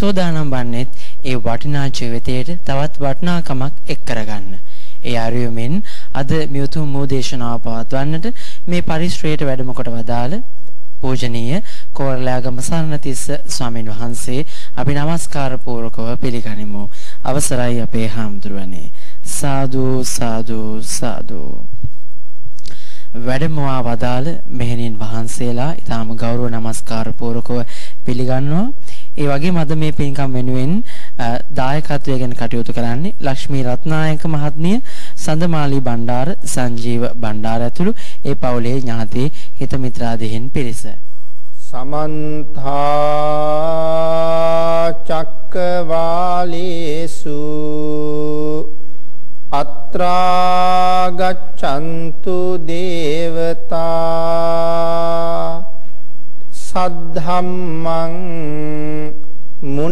මෙසෝදානම් වන්නේත් ඒ වටිනා ජීවිතයට තවත් වටිනාකමක් එක් කරගන්න. ඒ ආර්යමෙන් අද මියුතුම් මූදේශනාව පවත්වන්නට මේ පරිශ්‍රයට වැඩම කොට වදාළ පූජනීය කෝරළයාගම සරණතිස්ස ස්වාමින් වහන්සේ අපි নমස්කාර පූර්වකව පිළිගනිමු. අවසරයි අපේ හාමුදුරුවනේ. සාදු සාදු සාදු වැඩමවා වදාළ මෙහෙණින් වහන්සේලා ඊටාම ගෞරව නමස්කාර පූර්වකව පිළිගන්නවා. ඒ වගේම අද මේ පින්කම් වෙනුවෙන් දායකත්වය ගැන කටයුතු කරන්නේ ලක්ෂ්මී රත්නායක මහත්මිය, සඳමාලි බණ්ඩාර, සංජීව බණ්ඩාර ඇතුළු ඒ පවුලේ ඥාති හිත මිත්‍රාදීන් පිරිස. සමන්ත චක්කවාලේසු අත්‍රා ගච්ඡන්තු දේවතා සද්ධම්මං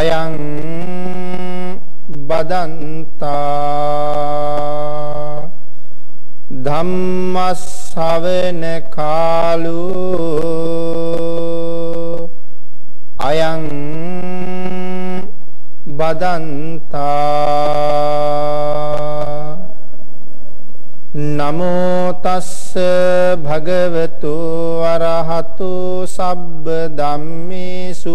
අයං බදන්තා. ධම්මස්සවෙන කාලෝ අයං බදන්තා. නමෝ තස්ස භගවතු අරහතු සබ්බ ධම්මේසු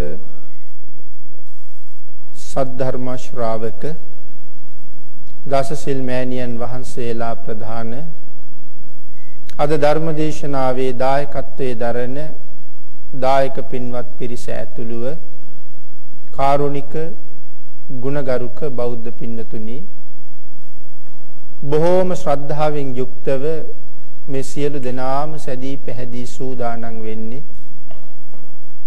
සද්ධර්ම ශ්‍රාවක දසසිල් මෑණියන් වහන්සේලා ප්‍රධාන අද ධර්ම දේශනාවේ දායකත්වයේ දරන දායක පින්වත් පිරිස ඇතුළුව කාරුණික ගුණගරුක බෞද්ධ පින්නතුනි බොහෝම ශ්‍රද්ධාවෙන් යුක්තව මේ සියලු දෙනාම සැදී පැහැදී සූදානම් වෙන්නේ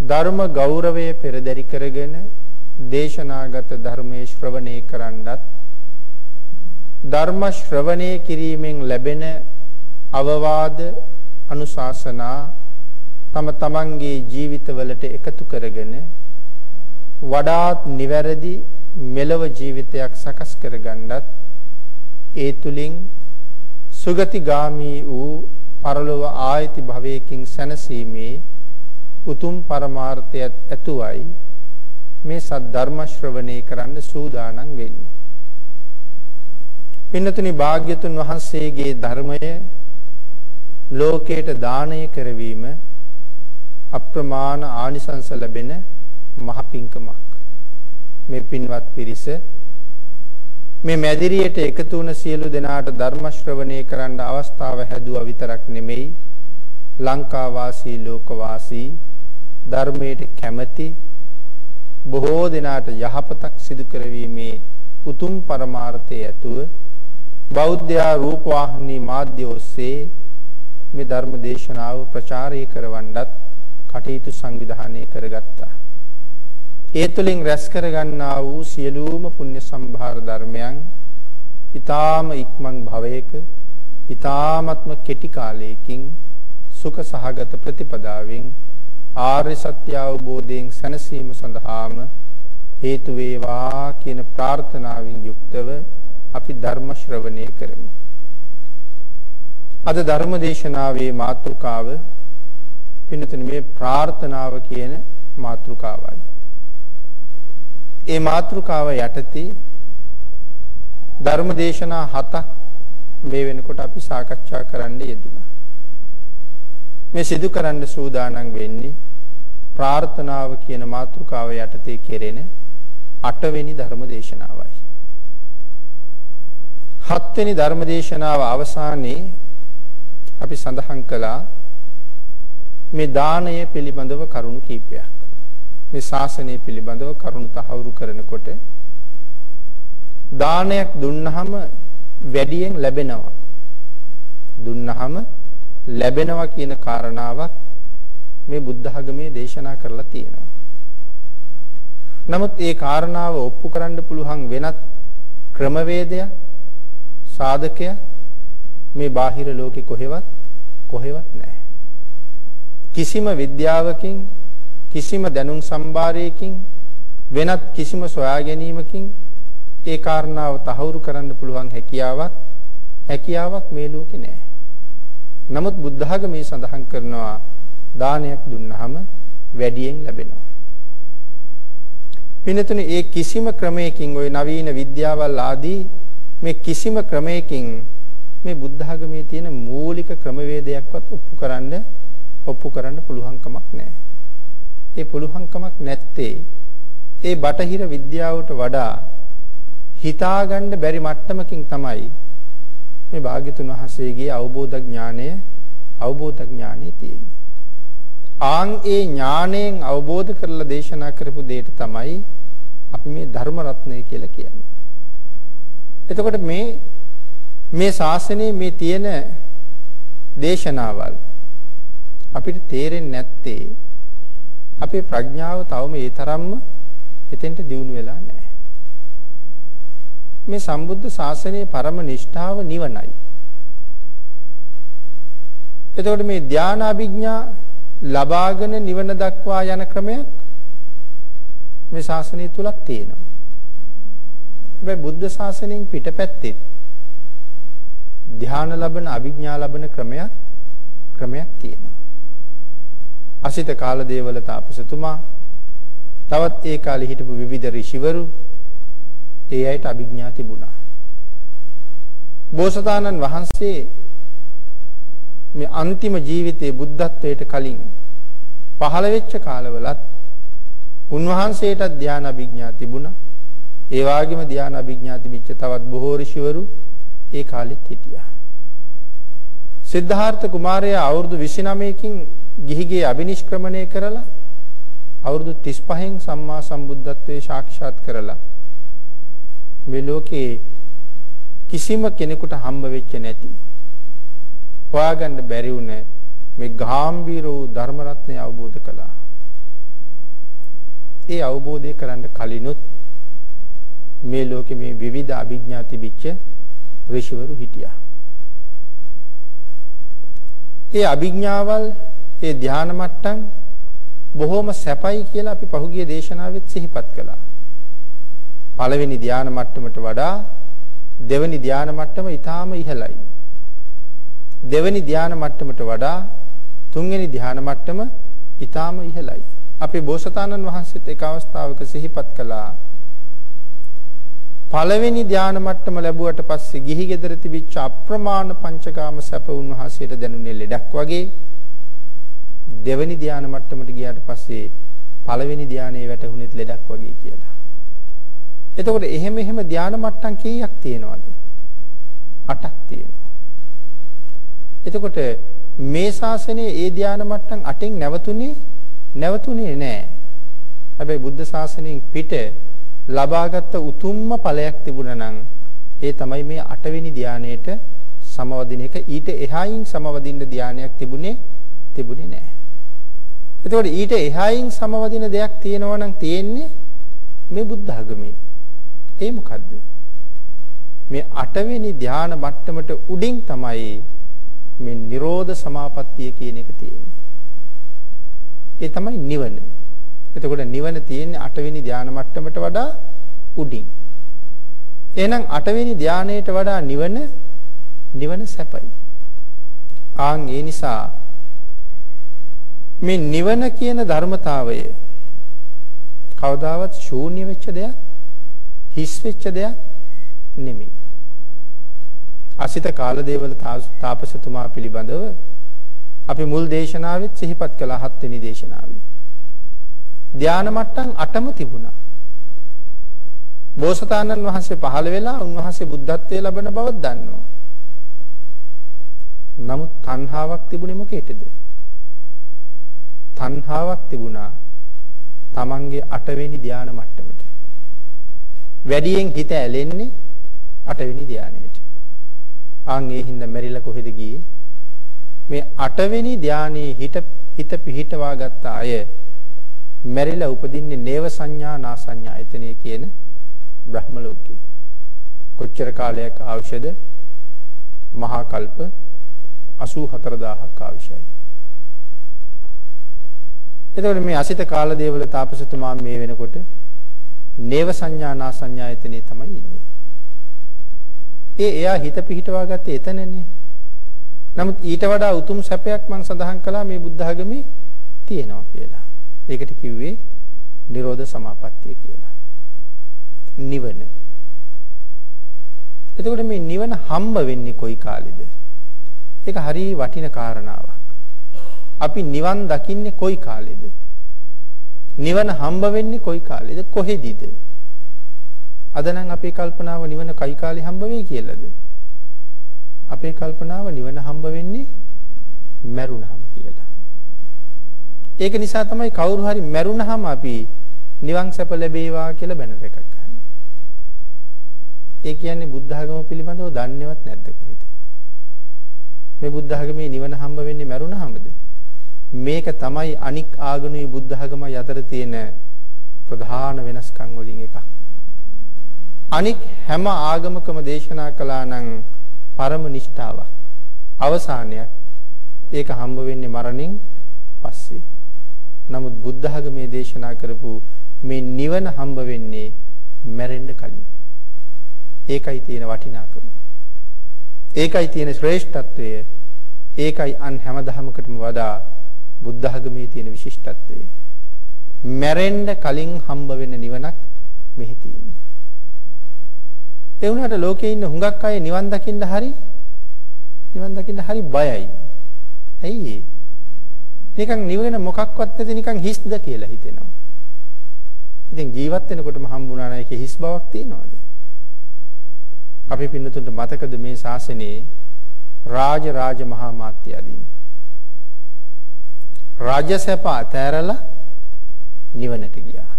ධර්ම ගෞරවය පෙරදරි කරගෙන දේශනාගත ධර්මයේ ශ්‍රවණය කරන්නත් ධර්ම ශ්‍රවණය කිරීමෙන් ලැබෙන අවවාද අනුශාසනා තම තමන්ගේ ජීවිතවලට එකතු කරගෙන වඩාත් නිවැරදි මෙලව ජීවිතයක් සකස් කරගන්නත් ඒ තුලින් සුගතිගාමි වූ පරලොව ආයති භවයකින් සැනසීමේ උතුම් පරමාර්ථයත් ඇතුවයි මේ සද්ධර්ම ශ්‍රවණය කරන්න සූදානම් වෙන්නේ. පින්නතුනි භාග්‍යතුන් වහන්සේගේ ධර්මය ලෝකයට දානය කරවීම අප්‍රමාණ ආනිසංස ලැබෙන මහ පිංකමක්. මේ පින්වත් පිරිස මේ මැදිරියට එකතු වුණ සියලු දෙනාට ධර්ම ශ්‍රවණය කරන්න අවස්ථාව හැදුවා විතරක් නෙමෙයි ලංකා වාසී ලෝක වාසී ධර්මයට කැමැති බොහෝ දෙනාට යහපතක් සිදු කරවීමේ උතුම් පරමාර්ථය ඇතුව බෞද්ධ රූපවාහිනී මාධ්‍ය ඔස්සේ මේ ධර්ම දේශනාව ප්‍රචාරය කරවන්නත් කටයුතු සංවිධානය කරගත්තා. ඒ තුළින් රැස් කරගන්නා වූ සියලුම පුණ්‍ය සම්භාර ධර්මයන් ඊ타ම ඉක්මන් භවයක ඊ타මත්ම කෙටි කාලයකින් සුඛ සහගත ප්‍රතිපදාවෙන් ආර්ය සත්‍ය අවබෝධයෙන් සැනසීම සඳහාම හේතු වේවා කියන ප්‍රාර්ථනාවෙන් යුක්තව අපි ධර්ම ශ්‍රවණය කරමු. අද ධර්ම දේශනාවේ මාතෘකාව පින්නතුනි මේ ප්‍රාර්ථනාව කියන මාතෘකාවයි. ඒ මාතෘකාව යටතේ ධර්ම දේශනා හතක් මේ වෙනකොට අපි සාකච්ඡා කරන්න යෙදුණා. මේ සිදු කරන්න සූදානම් වෙන්නේ ප්‍රාර්ථනාව කියන මාතෘකාව යටතේ කෙරෙන අටවෙනි ධර්ම දේශනාවයි. හත්වෙනි ධර්ම දේශනාව අවසානයේ අපි සඳහන් කළා මේ දානය පිළිබඳව කරුණු කීපයක්. මේ ශාසනය පිළිබඳව කරුණු තහවුරු කරනකොට දානයක් දුන්නහම වැඩියෙන් ලැබෙනවා. දුන්නහම ලැබෙනවා කියන කාරණාවක් මේ බුද්ධ ධර්මයේ දේශනා කරලා තියෙනවා. නමුත් ඒ කාරණාව ඔප්පු කරන්න පුළුවන් වෙනත් ක්‍රමවේදයක් සාධකයක් මේ බාහිර ලෝකේ කොහෙවත් කොහෙවත් නැහැ. කිසිම විද්‍යාවකින් කිසිම දැනුම් සම්භාරයකින් වෙනත් කිසිම සොයා ගැනීමකින් ඒ කාරණාව තහවුරු කරන්න පුළුවන් හැකියාවක් හැකියාවක් මේ ලෝකේ නැහැ. නමුත් බුද්ධ ධර්මයේ සඳහන් කරනවා දානයක් දුන්නාම වැඩියෙන් ලැබෙනවා. පිනතුනේ ඒ කිසිම ක්‍රමයකින් ওই නවීන විද්‍යාවල් ආදී මේ කිසිම ක්‍රමයකින් මේ බුද්ධ ධර්මයේ තියෙන මූලික ක්‍රමවේදයක්වත් ඔප්පු කරන්න ඔප්පු කරන්න පුළුවන් කමක් නැහැ. ඒ පුළුවන්කමක් නැත්තේ ඒ බටහිර විද්‍යාවට වඩා හිතාගන්න බැරි මට්ටමකින් තමයි මේ භාග්‍යතුන් වහන්සේගේ අවබෝධ ඥානය අවබෝධ ඥානෙ තියෙන්නේ. ආන් ඒ ඥාණයෙන් අවබෝධ කරලා දේශනා කරපු දෙයට තමයි අපි මේ ධර්ම රත්නය කියලා කියන්නේ. එතකොට මේ මේ ශාසනයේ මේ තියෙන දේශනාවල් අපිට තේරෙන්නේ නැත්තේ අපේ ප්‍රඥාව තවම ඒ තරම්ම එතෙන්ට දියුණු වෙලා නැහැ. මේ සම්බුද්ධ ශාසනයේ පරම නිෂ්ඨාව නිවනයි. එතකොට මේ ධානාභිඥා ලබාගෙන නිවන දක්වා යන ක්‍රමයක් මේ ශාසනය තුලක් තියෙනවා. හැබැයි බුද්ධ ශාසනයෙන් පිටපැත්තේ ධාන ලබන අභිඥා ලබන ක්‍රමයක් ක්‍රමයක් තියෙනවා. අසිත කාලදේවල තාපසතුමා තවත් ඒ කාලේ හිටපු විවිධ ඍෂිවරු ඒ අයට අභිඥා තිබුණා. බෝසතාණන් වහන්සේ මේ අන්තිම ජීවිතයේ බුද්ධත්වයට කලින් පහළ වෙච්ච කාලවලත් උන්වහන්සේට ධ්‍යාන අභිඥා තිබුණා. ඒ වගේම ධ්‍යාන අභිඥා තිබිච්ච තවත් බොහෝ ඍෂිවරු ඒ කාලෙත් හිටියා. සිද්ධාර්ථ කුමාරයා අවුරුදු 29කින් ගිහිගේ අබිනිෂ්ක්‍රමණය කරලා අවුරුදු 35න් සම්මා සම්බුද්ධත්වයේ සාක්ෂාත් කරලා මේ ලෝකේ කිසිම කෙනෙකුට හම්බ වෙච්ච නැති හොයාගන්න බැරි වුණ මේ ගාම්භීර වූ ධර්ම රත්නය අවබෝධ කළා. ඒ අවබෝධය කරන්න කලිනුත් මේ ලෝකෙ මේ විවිධ අභිඥා තිබිච්ච ඍෂිවරු හිටියා. ඒ අභිඥාවල් ඒ ධානා මට්ටම් බොහොම සැපයි කියලා අපි පහුගිය දේශනාවෙත් සිහිපත් කළා. පළවෙනි ධානා මට්ටමට වඩා දෙවෙනි ධානා මට්ටම ඊටාම ඉහළයි. දෙවෙනි ධානා මට්ටමට වඩා තුන්වෙනි ධානා මට්ටම ඊටාම ඉහළයි. අපේ බෝසතාණන් වහන්සේත් එක අවස්ථාවක සිහිපත් කළා. පළවෙනි ධාන මට්ටම ලැබුවට පස්සේ ගිහි ගෙදර තිබිච්ච අප්‍රමාණ පංචකාම සැප උන්වහන්සේට දැනුනේ ලෙඩක් වගේ දෙවෙනි ධාන මට්ටමට ගියාට පස්සේ පළවෙනි ධානයේ වැටුණෙත් ලෙඩක් වගේ කියලා. එතකොට එහෙම එහෙම ධාන මට්ටම් කීයක් තියෙනවද? 8ක් තියෙනවා. එතකොට මේ ශාසනයේ ඒ ධාන මට්ටම් 8න් නැවතුනේ නැවතුනේ නැහැ. හැබැයි බුද්ධ ශාසනයෙන් පිට ලබාගත් උතුම්ම ඵලයක් තිබුණා නම් ඒ තමයි මේ 8 වෙනි ධානයේට සමවදින එක ඊට එහායින් සමවදින්න ධානයක් තිබුණේ තිබුණේ නැහැ. එතකොට ඊට එහායින් සමවදින දෙයක් තියෙනවා නම් තියෙන්නේ මේ බුද්ධ ආගමේ. ඒ මොකද්ද? මේ 8 වෙනි ධාන මට්ටමට උඩින් තමයි මේ Nirodha Samapattiය කියන එක තියෙන්නේ. ඒ තමයි නිවන. එතකොට නිවන තියෙන්නේ 8 වෙනි ධාන මට්ටමට වඩා උඩින්. එහෙනම් 8 වෙනි ධානයට වඩා නිවන නිවන සැපයි. ආන් ඒ නිසා මේ නිවන කියන ධර්මතාවය කවදාවත් ශූන්‍ය වෙච්ච දෙයක් හිස් වෙච්ච දෙයක් නෙමෙයි. අසිත කාලදේවල තාපසතුමා පිළිබඳව අපි මුල් දේශනාවෙත් සිහිපත් කළා හත්වෙනි දේශනාවේ. ධාන මට්ටම් 8ම තිබුණා. බෝසතාණන් වහන්සේ පහළ වෙලා උන්වහන්සේ බුද්ධත්වයේ ලබන බව දන්නවා. නමුත් තණ්හාවක් තිබුණේ මොකේද? තණ්හාවක් තිබුණා තමන්ගේ 8 වෙනි ධාන මට්ටමට. වැඩියෙන් හිත ඇලෙන්නේ 8 වෙනි ධානයට. ආන් ඒ හින්දා මෙරිලා කොහෙද ගියේ? මේ 8 වෙනි ධානයේ හිත හිත පිහිටවා ගත්ත අය මැරිලා උපදින්නේ නේව සංඥා නා සංඥා එතනේ කියන බ්‍රහ්ම ලෝකේ. කොච්චර කාලයක් අවශ්‍යද? මහා කල්ප 84000ක් අවශ්‍යයි. එතකොට මේ අසිත කාලදේවල තාපසතුමා මේ වෙනකොට නේව සංඥා නා සංඥා එතනේ තමයි ඉන්නේ. ඒ එයා හිත පිහිටවා ගත්තේ එතනනේ. නමුත් ඊට වඩා උතුම් සැපයක් මම සඳහන් කළා මේ බුද්ධ ආගමේ තියෙනවා කියලා. ඒකට කිව්වේ නිරෝධ සමාපත්තිය කියලා. නිවන. එතකොට මේ නිවන හම්බ වෙන්නේ කොයි කාලෙද? ඒක හරිය වටින කාරණාවක්. අපි නිවන් දකින්නේ කොයි කාලෙද? නිවන හම්බ වෙන්නේ කොයි කාලෙද? කොහෙදිද? අද නම් අපේ කල්පනාව නිවන කයි කාලේ හම්බ වෙයි කියලාද? අපේ කල්පනාව නිවන හම්බ වෙන්නේ මැරුණහම කියලා. ඒක නිසා තමයි කවුරු හරි මැරුණහම අපි නිවන් සැප ලැබේවා කියලා බැනර එකක් ගන්න. ඒ කියන්නේ බුද්ධ ධර්ම පිළිබඳව දන්නේවත් නැද්ද කොහෙද? මේ බුද්ධ ධර්මයේ නිවන හම්බ වෙන්නේ මැරුණහමද? මේක තමයි අනික් ආගමේ බුද්ධ ධර්මයි අතර තියෙන ප්‍රධාන වෙනස්කම් වලින් එකක්. අනික් හැම ආගමකම දේශනා කළා නම් පරම නිෂ්ඨාවක්. අවසානයක් ඒක හම්බ වෙන්නේ මරණින් පස්සේ. නමුත් බුද්ධ ධර්මයේ දේශනා කරපු මේ නිවන හම්බ වෙන්නේ මැරෙන්න කලින්. ඒකයි තියෙන වටිනාකම. ඒකයි තියෙන ශ්‍රේෂ්ඨත්වය. ඒකයි අන් හැම ධර්මයකටම වඩා බුද්ධ ධර්මයේ තියෙන විශිෂ්ටත්වය. මැරෙන්න කලින් හම්බ වෙන නිවනක් මෙහි තියෙන්නේ. ඒ වුණාට ලෝකේ ඉන්න හුඟක් අය නිවන් දකින්න හරි නිවන් දකින්න හරි බයයි. ඇයි ඒ? නිකන් නිවන මොකක්වත් නැති නිකන් හිස්ද කියලා හිතෙනවා. ඉතින් ජීවත් වෙනකොටම හම්බුණා නම් ඒකේ හිස් බවක් තියනවද? අපි පින්නතුන්ට මතකද මේ ශාසනයේ රාජ රාජ මහා මාත්‍යාදීන් රාජසප අතෑරලා නිවනට ගියා.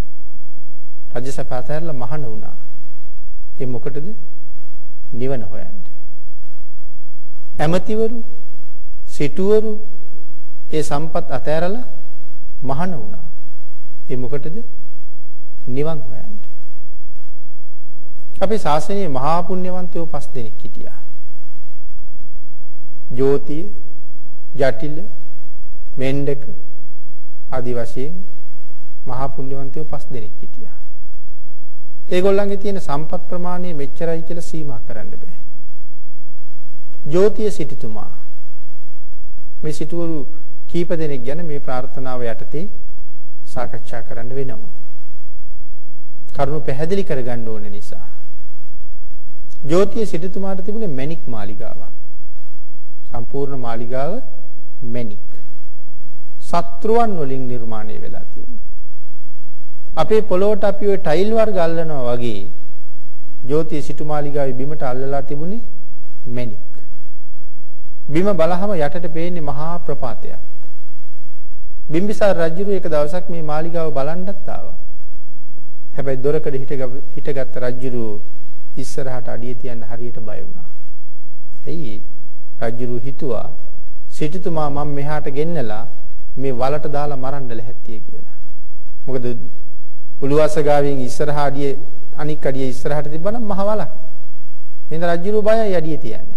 රාජසප අතෑරලා මහාන වුණා. ඒ මොකටද? නිවන හොයන්න. ඇමතිවරු, සිටුවරු ඒ සම්පත් අතෑරලා මහාන වුණා. ඒ මොකටද? නිවන් හොයන්න. අපේ ශාසනයේ මහා පුණ්‍යවන්තයෝ පස් දෙනෙක් හිටියා. ජෝතිය, ජටිල, මෙණ්ඩක ආදි වශයෙන් මහා පුණ්‍යවන්තයෝ පස් දෙනෙක් හිටියා. ඒගොල්ලන්ගේ තියෙන සම්පත් ප්‍රමාණය මෙච්චරයි කියලා සීමා කරන්න බෑ. ජෝතිය සිටුතුමා මේ සිටුවරු කීප දෙනෙක් ගැන මේ ප්‍රාර්ථනාව යටතේ සාකච්ඡා කරන්න වෙනවා. කරුණු පැහැදිලි කරගන්න ඕන නිසා. ජෝතිය සිටුතුමාට තිබුණේ මැණික් මාලිගාවක්. සම්පූර්ණ මාලිගාව මැණික්. සත්‍රුවන් වලින් නිර්මාණය වෙලා තියෙනවා. අපේ පොළොවට අපි ওই ටයිල් වර්ග අල්ලනවා වගේ ජෝතිය සිටුමාලිගාවේ බිමට අල්ලලා තිබුණේ මැණික්. බිම බලහම යටට පේන්නේ මහා ප්‍රපාතයක්. බිම්බිසාර රජුරු එක දවසක් මේ මාලිගාව බලන්නත් ආවා. හැබැයි දොරකඩ හිටගත්ත රජුරු ඉස්සරහට අඩිය තියන්න හරියට බය වුණා. ඇයි? රජුරු හිතුවා සිටුතුමා මම මෙහාට ගෙන්නලා මේ වලට දාලා මරන්න ලැහැත්තිය කියලා. මොකද උළුවසගාවෙන් ඉස්සරහා අඩිය අනික් අඩිය ඉස්සරහට තිබ්බනම් මහ වලක්. එහෙනම් රජුරු බයයි අඩිය තියන්න.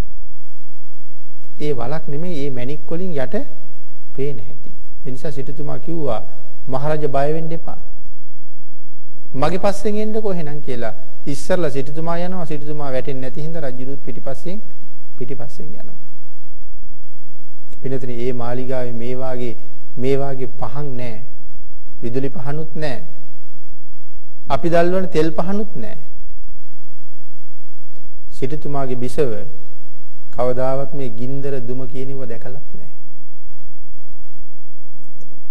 ඒ වලක් නෙමෙයි මේ මැණික් වලින් යට පේන හැටි. ඒ නිසා සිටුතුමා කිව්වා මහරජා බය වෙන්න එපා. මගේ පස්සෙන් එන්නකෝ එහෙනම් කියලා ඉස්සරලා සිටුතුමා යනවා සිටුතුමා වැටෙන්නේ නැති හින්දා රජුරුත් පිටිපස්සෙන් පිටිපස්සෙන් යනවා. එනතන මේ මාලිගාවේ මේ වාගේ මේ වාගේ පහන් නැහැ. විදුලි පහනුත් නැහැ. අපි දැල්වන තෙල් පහනුත් නැහැ. සිටුතුමාගේ බිසව කවදාවත් මේ ගින්දර දුම කියනව දැකලත් නැහැ.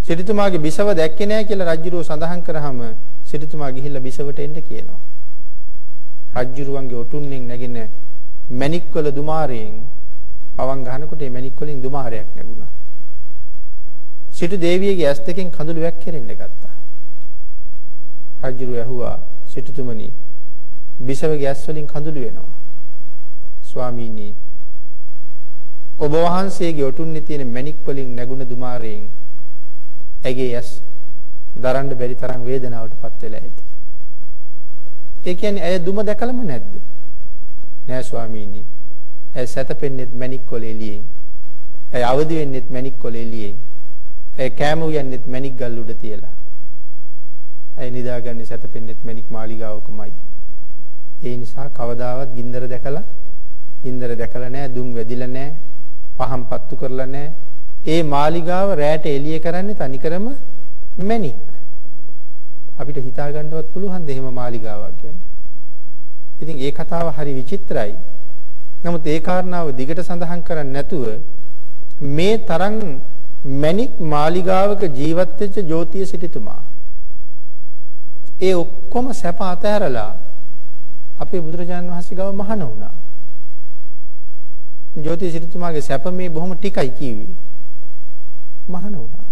සිටුතුමාගේ බිසව දැක්කේ නැහැ කියලා රජුරෝ සඳහන් කරාම සිටුතුමා ගිහිල්ලා බිසවට එන්න කියනවා. රජුරුවන්ගේ ඔටුන්නෙන් නැගින මණික්වල දුමාරයෙන් පවන් ගහනකොට මේ මණික් වලින් දුමාරයක් ලැබුණා. සිටු දේවියගේ ඇස් දෙකෙන් කඳුළු වැක්කිරෙන්න ගත්තා. රජුරු ඇහුවා සිටුතුමනි බිසවගේ ඇස් වලින් කඳුළු වෙනවා. ස්වාමීනි ඔබ වහන්සේගේ ඔටුන්නේ තියෙන මණික් වලින් නැගුණ දුමාරයෙන් ඇගේ ඇස් දරන්න බැරි තරම් වේදනාවටපත් වෙලා ඇති. ඒ කියන්නේ ඇය දුම දැකලම නැද්ද? නෑ ස්වාමීනි. ඇය සැතපෙන්නෙත් මණික් කොළ එළියෙන්. ඇය අවදි වෙන්නෙත් මණික් කොළ එළියෙන්. ඇය කෑම උයන්නෙත් මණික් ගල් උඩ තියලා. ඇය නිදාගන්නේ සැතපෙන්නෙත් මණික් මාලිගාවකමයි. ඒ නිසා කවදාවත් ගින්දර දැකලා ගින්දර දැකලා නෑ දුම් වැදිලා නෑ පහම් පත්තු කරලා නෑ ඒ මාලිගාව රැට එළිය කරන්නේ තනිකරම මැණික්. අපිට හිතා ගන්නවත් පුළුවන් දෙහිම මාලිගාවක් ගැන. ඉතින් ඒ කතාව හරි විචිත්‍රයි. නමුත් ඒ කාරණාව දිගට සඳහන් කරන්නේ නැතුව මේ තරම් මැණික් මාලිගාවක ජීවත් වෙච්ච ජෝතිය සිටුතුමා ඒ ඔක්කොම සැප අතහැරලා අපේ බුදුරජාණන් වහන්සේ ගාව මහාන වුණා. ජෝතිය සිටුතුමාගේ සැප මේ බොහොම ටිකයි කිව්වේ. මහාන වුණා.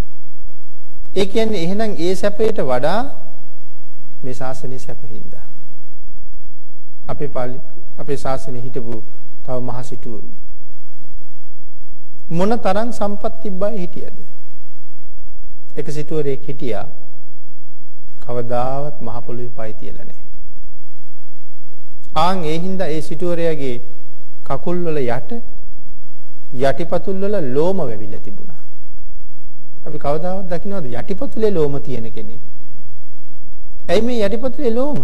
ඒ කියන්නේ එහෙනම් ඒ සැපයට වඩා මේ ශාසනයේ සැපින්දා. අපේ පාලි අපේ ශාසනයේ හිටපු තව මහ සිටුවරු මොන තරම් සම්පත් තිබ්බයි හිටියද? එක සිටුවරයෙක් හිටියා කවදාවත් මහ පොළොවේ පය තියලා නැහැ. ආන් ඒ හින්දා ඒ සිටුවරයාගේ කකුල් වල යට යටිපතුල් වල ලෝම වැවිලා තිබුණා. අපි කවදාවත් දකින්නවද යටිපතුලේ ලෝම තියෙන කෙනෙක්? ඇයි මේ යටිපතුලේ ලෝම?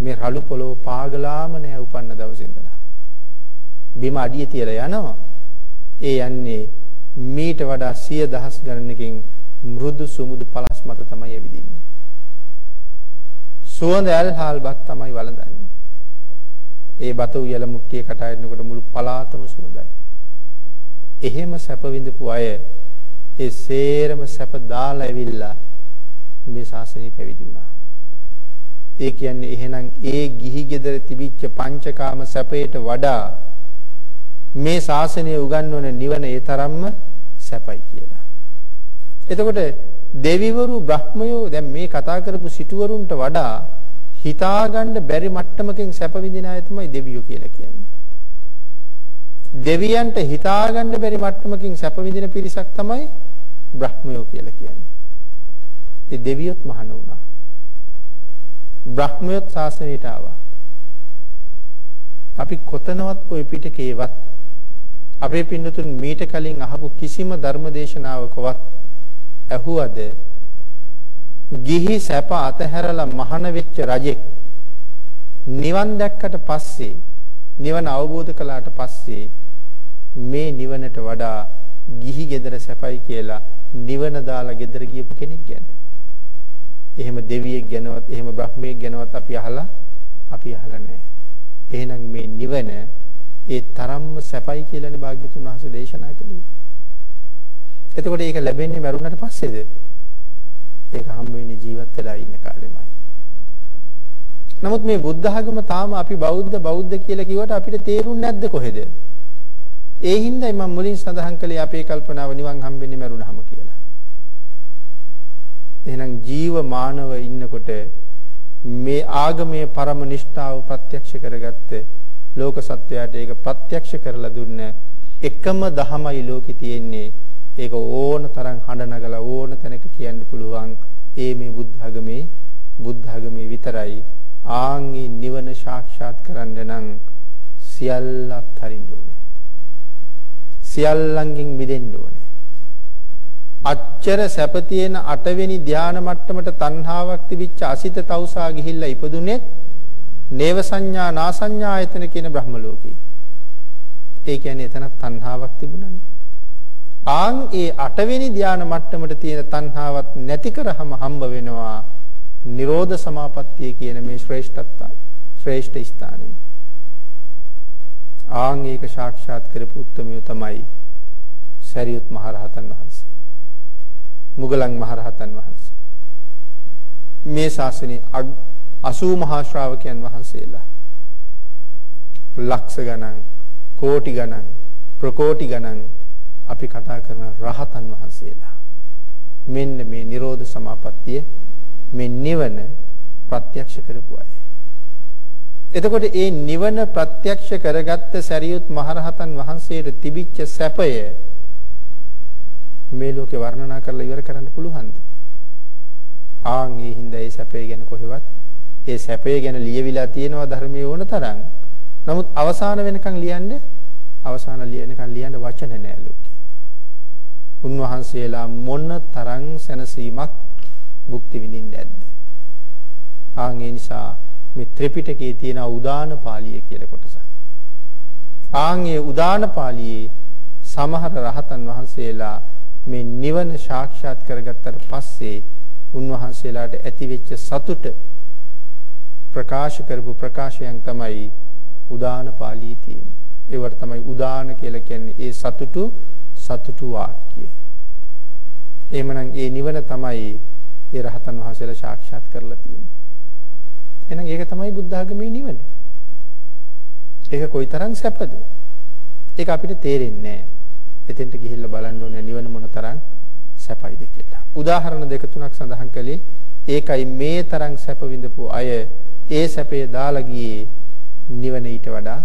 මේ රළු පොළොව පාගලාම නෑ උපන්න දවසේ ඉඳලා. බිම අඩිය තියලා යනවා. ඒ යන්නේ මීට වඩා සිය දහස් ගණනකින් මෘදු සුමුදු පළස් මත තමයි ඇවිදින්නේ. සුවඳ ඇල්හාල් බත් තමයි වළඳන්නේ. ඒ බත උයල මුට්ටිය කටායනකොට මුළු පලාතම සුවඳයි. එහෙම සැප විඳපු අය ඒ සේරම සැප දාලා ඇවිල්ලා මේ ශාසනය පැවිදි වුණා. ඒ කියන්නේ එහෙනම් ඒ ගිහි ගෙදර තිබිච්ච පංචකාම සැපයට වඩා මේ ශාසනය උගන්වන නිවන ඒ තරම්ම සැපයි කියලා. එතකොට දෙවිවරු බ්‍රහ්මයෝ දැන් මේ කතා කරපු සිටුවරුන්ට වඩා හිතාගන්න බැරි මට්ටමකින් සැප විඳින අය තමයි දෙවියෝ කියලා කියන්නේ. දෙවියන්ට හිතාගන්න බැරි මට්ටමකින් සැප විඳින පිරිසක් තමයි බ්‍රහ්මයෝ කියලා කියන්නේ. ඒ දෙවියොත් මහාන වුණා. බ්‍රහ්මයොත් ශාසනයට ආවා. අපි කොතනවත් ওই පිටකේවත් අපේ පින්නතුන් මීට කලින් අහපු කිසිම ධර්ම දේශනාවකවත් ඇහුවද ගිහි සැප අතහැරලා මහාන වෙච්ච රජෙක් නිවන් දැක්කට පස්සේ නිවන අවබෝධ කළාට පස්සේ මේ නිවනට වඩා ගිහි gedara සැපයි කියලා නිවන දාලා gedara ගියපු කෙනෙක් ගැන. එහෙම දෙවියෙක් ගැනවත් එහෙම බ්‍රහ්මයෙක් ගැනවත් අපි අහලා අපි අහලා නැහැ. එහෙනම් මේ නිවන ඒ තරම්ම සැපයි කියලානේ භාග්‍යතුන් වහන්සේ දේශනා කළේ. එතකොට ඒක ලැබෙන්නේ මරුණට පස්සේද? ඒක හම්බ වෙන්නේ ජීවත් වෙලා ඉන්න කාලෙමයි. නමුත් මේ බුද්ධ ආගම තාම අපි බෞද්ධ බෞද්ධ කියලා කිව්වට අපිට තේරුන්නේ නැද්ද කොහෙද? ඒ හින්දායි මම මුලින් සඳහන් කළේ අපේ කල්පනාව නිවන් හම්බෙන්නේ මරුණාම කියලා. එහෙනම් ජීවමානව ඉන්නකොට මේ ආගමේ පරම නිෂ්ඨාව ප්‍රත්‍යක්ෂ කරගත්ත ලෝක සත්වයාට ඒක ප්‍රත්‍යක්ෂ කරලා දුන්න එකම දහමයි ලෝකේ තියෙන්නේ. ඒක ඕන තරම් හඬ නගලා ඕන තැනක කියන්න පුළුවන් ඒ මේ බුද්ධ ආගමේ බුද්ධ ආගමේ විතරයි. ආන්ගේ නිවන සාක්ෂාත් කරන්න නම් සියල්ල අත්හරින්න ඕනේ. සියල්ලංගෙන් මිදෙන්න ඕනේ. අච්චර සැප තියෙන අටවෙනි ධානා මට්ටමට තණ්හාවක් තිබිච්ච අසිත තවුසා ගිහිල්ලා ඉපදුනේ නේව සංඥා නාසඤ්ඤා ආයතන කියන බ්‍රහ්ම ලෝකේ. ඒ කියන්නේ එතන තණ්හාවක් තිබුණානේ. ආන් ඒ අටවෙනි ධානා මට්ටමට තියෙන තණ්හාවත් නැති කරාම හම්බ වෙනවා නිරෝධ සමාපත්තිය කියන මේ ශ්‍රේෂ්ඨත්වය. ශ්‍රේෂ්ඨ ස්ථානයේ. ආන් ඒක සාක්ෂාත් කරපු උත්මයෝ තමයි සරියුත් මහරහතන් වහන්සේ. මුගලන් මහරහතන් වහන්සේ. මේ ශාසනයේ 80 මහා ශ්‍රාවකයන් වහන්සේලා ලක්ෂ ගණන්, කෝටි ගණන්, ප්‍රකෝටි ගණන් අපි කතා කරන රහතන් වහන්සේලා. මෙන්න මේ Nirodha Samapattiය මේ නිවන ප්‍රත්‍යක්ෂ කරපු අය. එතකොට ඒ නිවන ප්‍රත්‍යක්ෂ කරගත්ත සරියුත් මහරහතන් වහන්සේට තිබිච්ච සැපය මේ ලෝකේ වර්ණනා කරලා ඉවර කරන්න පුළුවන්ද? ආන් ඒ හින්දා ඒ සැපය ගැන කොහෙවත් ඒ සැපය ගැන ලියවිලා තියෙනවා ධර්මයේ ඕන තරම්. නමුත් අවසාන වෙනකන් ලියන්න අවසාන ලියනකන් ලියන්න වචන නෑ ලෝකේ. උන්වහන්සේලා මොන තරම් සැනසීමක් භුක්ති විඳින්නේ නැද්ද? ආන් ඒ නිසා මේ ත්‍රිපිටකයේ තියෙන උදාන පාළිය කියලා කොටසක්. ආන්ගේ උදාන පාළියේ සමහර රහතන් වහන්සේලා මේ නිවන සාක්ෂාත් කරගත්තට පස්සේ උන්වහන්සේලාට ඇතිවෙච්ච සතුට ප්‍රකාශ කරපු ප්‍රකාශයන් තමයි උදාන පාළියේ තියෙන්නේ. ඒවට තමයි උදාන කියලා කියන්නේ ඒ සතුටු සතුටු වාක්‍යය. එහෙමනම් ඒ නිවන තමයි ඒ රහතන් වහන්සේලා සාක්ෂාත් කරලා තියෙන්නේ. එහෙනම් ඒක තමයි බුද්ධ ආගමේ නිවන. ඒක කොයිතරම් සැපද? ඒක අපිට තේරෙන්නේ නැහැ. එතෙන්ට ගිහිල්ලා බලන්න ඕනේ නිවන මොන තරම් සැපයිද කියලා. උදාහරණ දෙක තුනක් සඳහන් කළේ ඒකයි මේ තරම් සැප විඳපු අය ඒ සැපේ දාලා ගියේ නිවන ඊට වඩා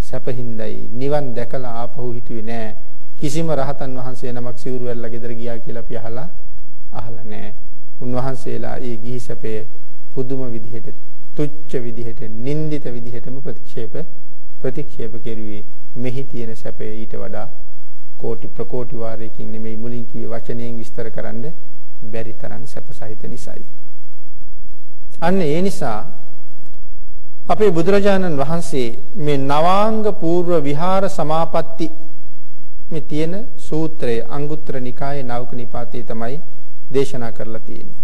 සැපහින්දයි. නිවන් දැකලා ආපහු හිතුවේ නෑ. කිසිම රහතන් වහන්සේ නමක් සිවුරු වැල්ලා ගෙදර ගියා කියලා අපි අහලා අහලා නෑ. උන්වහන්සේලා ඒ ගිහි සැපේ පුදුම විදිහට තුච්ච විදිහට නින්දිත විදිහටම ප්‍රතික්ෂේප ප්‍රතික්ෂේප කෙරුවේ මෙහි තියෙන සැපය ඊට වඩා කෝටි ප්‍රකෝටි වාරයකින් නෙමෙයි මුලින් කිව්වේ වචනයෙන් විස්තර කරන්න බැරි තරම් සැප සහිත නිසායි. අන්න ඒ නිසා අපේ බුදුරජාණන් වහන්සේ මේ නවාංග పూర్ව විහාර සමාපatti මේ තියෙන සූත්‍රය අංගුත්තර නිකායේ නවක නිපාතේ තමයි දේශනා කරලා තියෙන්නේ.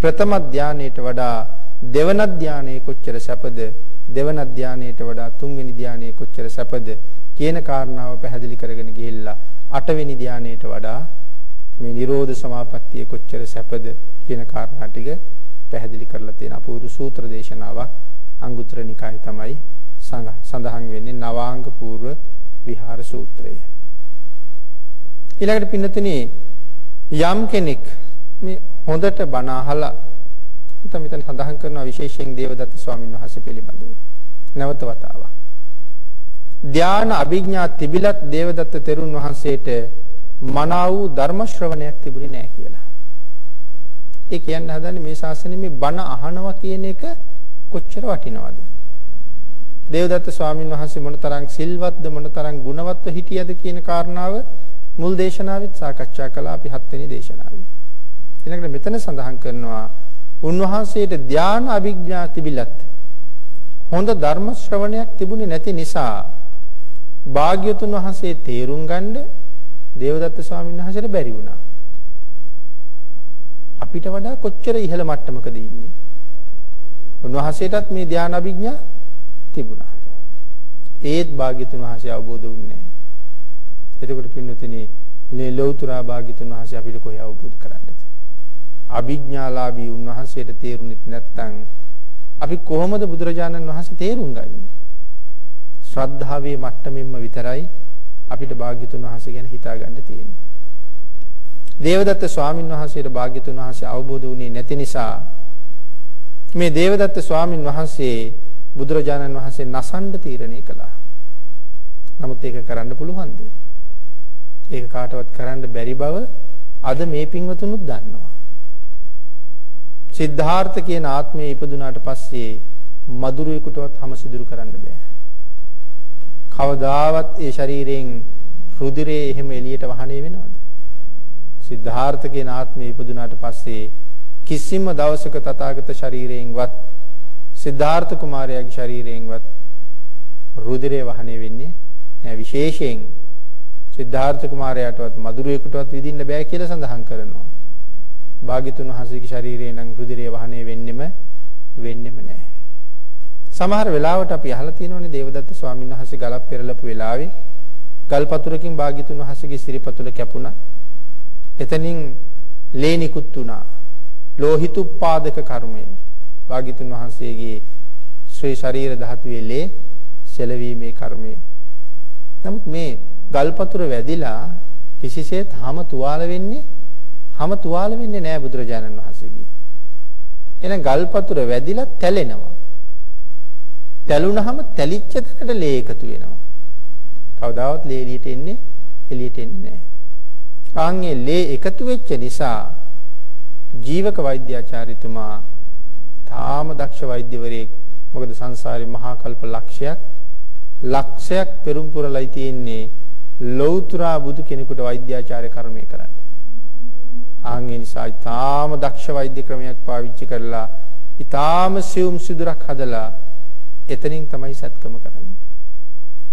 ප්‍රථම ධානයේට වඩා දෙවන ධානයේ කොච්චර සැපද දෙවන ධානයට වඩා තුන්වෙනි ධානයේ කොච්චර සැපද කියන කාරණාව පැහැදිලි කරගෙන ගිහිල්ලා අටවෙනි ධානයට වඩා මේ Nirodha Samapattiye කොච්චර සැපද කියන කාරණා ටික පැහැදිලි කරලා තියෙන අපූර්ව සූත්‍ර දේශනාවක් අංගුත්තර නිකායේ තමයි සඳහන් වෙන්නේ නවාංග පූර්ව විහාර සූත්‍රය. ඊළඟට පින්නතුනේ යම් කෙනෙක් මේ හොඳට බණ අහලා උත මෙතන සඳහන් කරනවා විශේෂයෙන් දේවදත්ත ස්වාමීන් වහන්සේ පිළිබඳව. නැවත වතාවක්. ධාන අභිඥා තිබිලත් දේවදත්ත තෙරුන් වහන්සේට මනා වූ ධර්ම ශ්‍රවණයක් තිබුණේ නැහැ කියලා. ඒ කියන්න හදන්නේ මේ ශාසනයේ මේ බණ අහනවා කියන එක කොච්චර වටිනවද? දේවදත්ත ස්වාමීන් වහන්සේ මොනතරම් සිල්වත්ද මොනතරම් ගුණවත්ව හිටියද කියන කාරණාව මුල් දේශනාවෙත් සාකච්ඡා කළා අපි හත්වෙනි දේශනාවේ. ඊළඟට මෙතන සඳහන් කරනවා උන්වහන්සේට ධාන අභිඥා තිබිලත් හොඳ ධර්ම ශ්‍රවණයක් තිබුණේ නැති නිසා භාග්‍යතුන් වහන්සේ තේරුම් ගන්න දේවදත්ත ස්වාමීන් වහන්සේට බැරි වුණා. අපිට වඩා කොච්චර ඉහළ මට්ටමකද ඉන්නේ. උන්වහන්සේටත් මේ ධාන අභිඥා තිබුණා. ඒත් භාග්‍යතුන් වහන්සේ අවබෝධ වුණේ නැහැ. එතකොට පින්නතුනි මේ ලෞතුරා භාග්‍යතුන් වහන්සේ අපිට කොහේ අවබෝධ කරන්නද? අභිඥාලාභී උන්වහන්සේට තේරුණෙත් නැත්නම් අපි කොහොමද බුදුරජාණන් වහන්සේ තේරුම් ගන්නේ? ශ්‍රද්ධාවේ මට්ටමින්ම විතරයි අපිට භාග්‍යතුන් වහන්සේ ගැන හිතා ගන්න තියෙන්නේ. දේවදත්ත ස්වාමින් වහන්සේට භාග්‍යතුන් වහන්සේ අවබෝධ වුණේ නැති නිසා මේ දේවදත්ත ස්වාමින් වහන්සේ බුදුරජාණන් වහන්සේ නසන්න තීරණය කළා. නමුත් ඒක කරන්න පුළුවන්ද? ඒක කාටවත් කරන්න බැරි බව අද මේ පින්වතුනුත් දන්නවා. සිද්ධාර්ථ කියන ආත්මය ඉපදුනාට පස්සේ මధుරයෙකුටවත් හැම සිදුරු කරන්න බෑ. කවදාවත් ඒ ශරීරයෙන් රුධිරේ එහෙම එළියට වහනේ වෙනවද? සිද්ධාර්ථ කියන ආත්මය ඉපදුනාට පස්සේ කිසිම දවසක තථාගත ශරීරයෙන්වත් සිද්ධාර්ථ කුමාරයාගේ ශරීරයෙන්වත් රුධිරේ වහනේ වෙන්නේ නැහැ විශේෂයෙන් සිද්ධාර්ථ කුමාරයාටවත් මధుරයෙකුටවත් විඳින්න බෑ කියලා සඳහන් කරනවා. භාග්‍යතුන් වහන්සේගේ ශරීරේ නම් රුධිරය වහනේ වෙන්නෙම වෙන්නෙම නැහැ. සමහර වෙලාවට අපි අහලා තියෙනවනේ දේවදත්ත ස්වාමීන් වහන්සේ ගලක් පෙරලපු වෙලාවේ ගල්පතුරකින් භාග්‍යතුන් වහන්සේගේ සිරිපතුල කැපුණා. එතනින් ලේ නිකුත් වුණා. ලෝහිතුප්පාදක කර්මය. භාග්‍යතුන් වහන්සේගේ ශ්‍රී ශරීර ධාතුවේ ලේ සැලවීමේ කර්මය. නමුත් මේ ගල්පතුර වැදිලා කිසිසේත් හැම තුවාල වෙන්නේ හැම තුවාල වෙන්නේ නැහැ බුදුරජාණන් වහන්සේගේ. එහෙනම් ගල්පතුර වැදිලා තැලෙනවා. තැලුනහම තැලිච්ච තැනට ලේ එකතු වෙනවා. කවදාවත් ලේ එළියට එන්නේ එළියට එන්නේ නැහැ. ආන්ගේ ලේ එකතු වෙච්ච නිසා ජීවක වෛද්‍යාචාර්යතුමා තාම දක්ෂ වෛද්‍යවරයෙක් මොකද සංසාරේ මහා කල්ප ලක්ෂයක් ලක්ෂයක් පෙරම් පුරලයි තියෙන්නේ ලෞතුරා බුදු කෙනෙකුට වෛද්‍යාචාර්ය කර්මය කරන්න. ආන් ඒ නිසා ඊටාම දක්ෂ වෛද්‍ය ක්‍රමයක් පාවිච්චි කරලා ඊටාම සියුම් සිදුරක් හදලා එතනින් තමයි සත්කම කරන්නේ.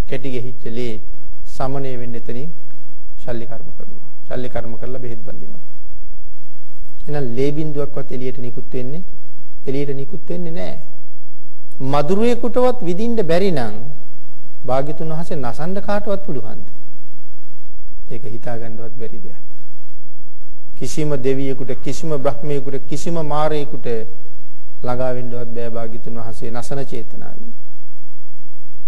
කැටි ගෙහිච්ච ලේ සමනය වෙන්න එතනින් ශල්්‍ය කර්ම කරනවා. ශල්්‍ය කර්ම කරලා බෙහෙත් බඳිනවා. එහෙනම් ලේ බින්දුවක්වත් එළියට නිකුත් වෙන්නේ එළියට නිකුත් වෙන්නේ නැහැ. මధుරයකටවත් විඳින්න බැරි නම් භාග්‍යතුන් වහන්සේ නසන්න කාටවත් පුළුවන්ද? ඒක හිතා ගන්නවත් බැරි දෙයක්. කිසිම දෙවියෙකුට කිසිම බ්‍රහ්මයෙකුට කිසිම මාරයෙකුට ළඟා වෙන්නවත් බෑ භාග්‍යතුන් වහන්සේ නසන චේතනාවෙන්.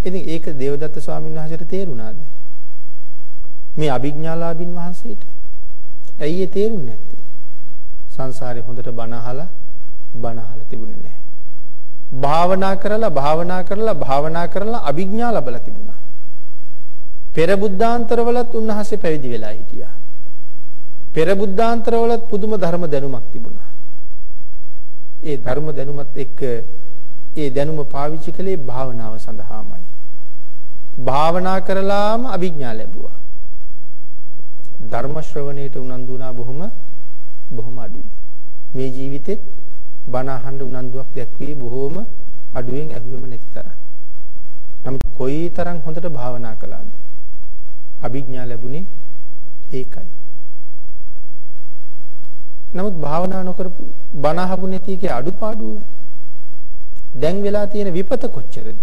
ඉතින් ඒක දේවදත්ත ස්වාමීන් වහන්සේට තේරුණාද? මේ අභිඥාලාභින් වහන්සේට. ඇයි ඒ තේරුන්නේ නැත්තේ? සංසාරේ හොඳට බණ අහලා බණ අහලා තිබුණේ නැහැ. භාවනා කරලා භාවනා කරලා භාවනා කරලා අභිඥා ලැබලා තිබුණා. පෙර බුද්ධාන්තරවලත් උන්වහන්සේ පැවිදි වෙලා හිටියා. පෙර බුද්ධාන්තරවලත් පුදුම ධර්ම දැනුමක් තිබුණා. ඒ ධර්ම දැනුමත් එක්ක ඒ දැනුම පාවිච්චි කළේ භාවනාව සඳහාමයි. භාවනා කරලාම අභිඥා ලැබුවා. ධර්ම ශ්‍රවණයට උනන්දු වුණා බොහොම බොහොම අඩුයි. මේ ජීවිතෙත් බණ අහන්න උනන්දුවක් දැක්වී බොහොම අඩුවෙන් ඇහුවෙම නැති තරම්. නමුත් කොයි තරම් හොඳට භාවනා කළාද? අභිඥා ලැබුණේ ඒකයි. නමුත් භාවනා නොකරපු බණ අහපු නැති එකේ අඩුපාඩුව දැන් වෙලා තියෙන විපත කොච්චරද?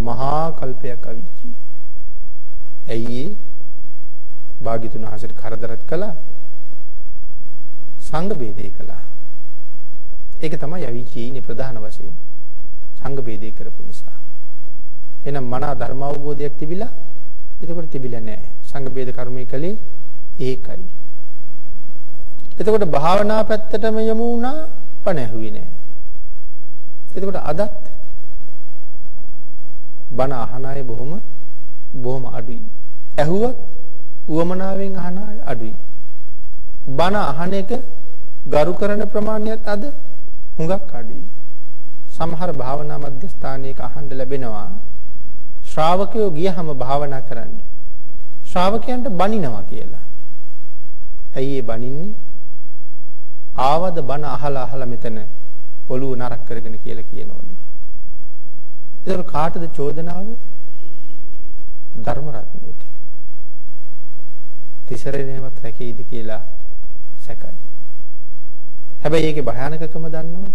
මහා කල්පයක් අවිචි. ඇයි ඒ? භාග්‍යතුන් වහන්සේට කරදරත් කළා. සංඝ බේදේ කළා. ඒක තමයි අවිචීනේ ප්‍රධාන වශයෙන්. සංඝ බේදේ කරපු නිසා. එහෙනම් මනා ධර්ම අවබෝධයක් තිබිලා එතකොට තිබිලා නැහැ. සංඝ බේද කර්මය කළේ ඒකයි. එතකොට භාවනා පැත්තටම යමු වුණා පණ ඇහුවේ නෑ. එතකොට අදත් බණ අහන අය බොහොම බොහොම අඩුයි. ඇහුවත් උවමනාවෙන් අහන අය අඩුයි. බණ අහන එක ගරු කරන ප්‍රමාණයත් අද හුඟක් අඩුයි. සමහර භාවනා මධ්‍යස්ථානයක අහන්න ලැබෙනවා ශ්‍රාවකයෝ ගියහම භාවනා කරන්න. ශ්‍රාවකයන්ට බනිනවා කියලා. ඇයි ඒ බනින්නේ? ආවද බන අහලා අහලා මෙතන ඔළුව නරක් කරගෙන කියලා කියනවලු. ඒක කාටද චෝදනාව? ධර්ම රත්නයේට. තිසරණේවත් රැකෙයිද කියලා සැකයි. හැබැයි ඒකේ භයානකකම දන්නවද?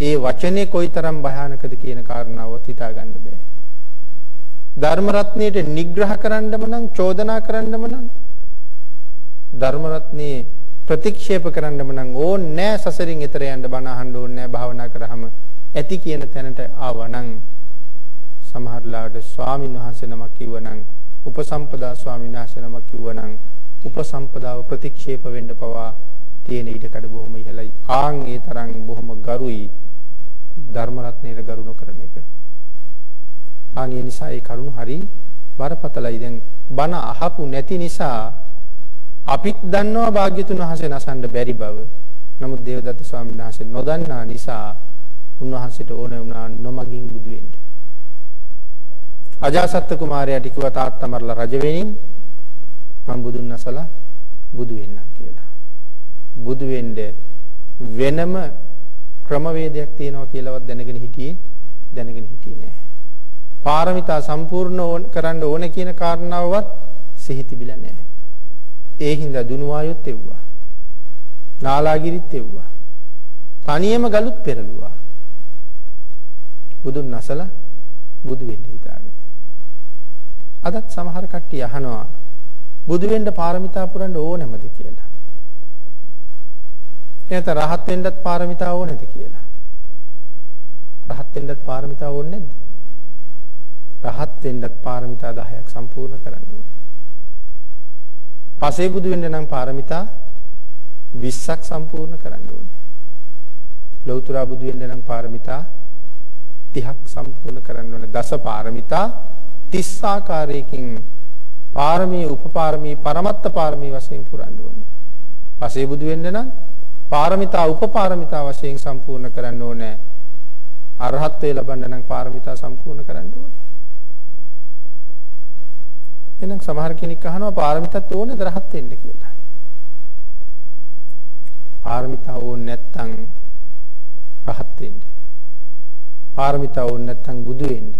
ඒ වචනේ කොයිතරම් භයානකද කියන කාරණාවත් හිතා ගන්න බෑ. ධර්ම රත්නයේට නිග්‍රහ කරන්නම නම් චෝදනා කරන්නම නම් ධර්ම රත්නයේ ප්‍රතික්ෂේප කරන්නම නම් ඕනේ නෑ සසරින් එතර යන්න බණ අහන්න ඕනේ නෑ භාවනා කරාම ඇති කියන තැනට ආවනම් සමහරලාට ස්වාමින් වහන්සේ නමක් කිව්වනම් උපසම්පදා ස්වාමීන් වහන්සේ නමක් කිව්වනම් උපසම්පදාව ප්‍රතික්ෂේප වෙන්න පවා තියෙන ඉඩකඩ බොහොම ඉහළයි. ආන් ඒ තරම් බොහොම ගරුයි ධර්ම රත්නයේ ගරු නොකරන එක. ආන් ඒ නිසා ඒ කරුණ හරි බරපතලයි. දැන් බණ අහපු නැති නිසා අපිත් දන්නවා භාග්‍යතුන් වහන්සේ නසන්න බැරි බව. නමුත් දේවදත්ත ස්වාමීන් වහන්සේ නොදන්නා නිසා උන්වහන්සේට ඕන වුණා නොමගින් බුදු වෙන්න. අජාසත්ත කුමාරයාට කිව්වා තාත්තා මරලා රජ වෙනින් මම බුදුන් නැසලා බුදු වෙන්නම් කියලා. බුදු වෙන්න වෙනම ක්‍රමවේදයක් තියෙනවා කියලාවත් දැනගෙන හිටියේ දැනගෙන හිටියේ නෑ. පාරමිතා සම්පූර්ණ කරන්න ඕන කියන කාරණාවවත් සිහි තිබිලා නෑ. ඒ හින්දා දුනුවායොත් එව්වා. නාලාගිරිත් එව්වා. තනියම ගලුත් පෙරළුවා. බුදුන් නැසලා බුදු වෙන්න හිතාගෙන. අදත් සමහර කට්ටිය අහනවා බුදු වෙන්න පාරමිතා පුරන්න ඕනෑමද කියලා. එනත රහත් වෙන්නත් පාරමිතා ඕනේද කියලා. රහත් වෙන්නත් පාරමිතා ඕනේ නැද්ද? රහත් වෙන්නත් පාරමිතා 10ක් සම්පූර්ණ කරන්න ඕනේ. පසේ බුදු වෙන්න නම් පාරමිතා 20ක් සම්පූර්ණ කරන්න ඕනේ. ලෞතර බුදු වෙන්න නම් පාරමිතා 30ක් සම්පූර්ණ කරන්න ඕනේ. දස පාරමිතා 30 ආකාරයකින් පාරමී උපපාරමී පරමත්ත පාරමී වශයෙන් පුරන්න ඕනේ. පසේ බුදු වෙන්න නම් පාරමිතා උපපාරමිතා වශයෙන් සම්පූර්ණ කරන්න ඕනේ. අරහත්ත්වයේ ලබන්න නම් පාරමිතා සම්පූර්ණ කරන්න ඕනේ. එහෙනම් සමහර කෙනෙක් අහනවා පාරමිතත් ඕනේද රහත් වෙන්න කියලා. පාරමිතා ඕනේ නැත්නම් රහත් වෙන්න. පාරමිතා ඕනේ නැත්නම් බුදු වෙන්න.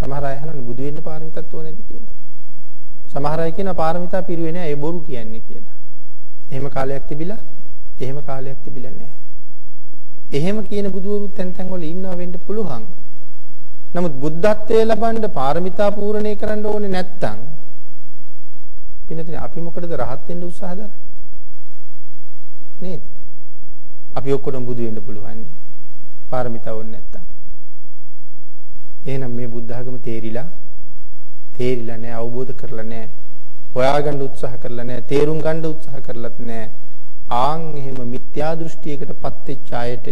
සමහර අය අහනවා බුදු වෙන්න පාරමිතත් ඕනේද කියලා. සමහර අය කියනවා පාරමිතා පිරුවේ නෑ ඒ බොරු කියන්නේ කියලා. එහෙම කාලයක් තිබිලා එහෙම කාලයක් තිබිලා නෑ. එහෙම කියන බුදුවරුත් තැන් තැන් වල ඉන්නවා වෙන්න පුළුවන්. නමුත් බුද්ධත්වයේ ලබන්න පාරමිතා පූර්ණේ කරන්න ඕනේ නැත්තම් පින්නතිනේ අපි මොකටද රහත් වෙන්න උත්සාහ දරන්නේ? නේද? අපි ඔක්කොටම බුදු වෙන්න පුළුවන් නේ. පාරමිතා ඕනේ නැත්තම්. එහෙනම් මේ බුද්ධ ආගම තේරිලා තේරිලා නැහැ අවබෝධ කරලා නැහැ. හොයාගන්න උත්සාහ කරලා නැහැ. තේරුම් ගන්න උත්සාහ කරලත් නැහැ. ආන් එහෙම මිත්‍යා දෘෂ්ටියකටපත් වෙච්ච අයට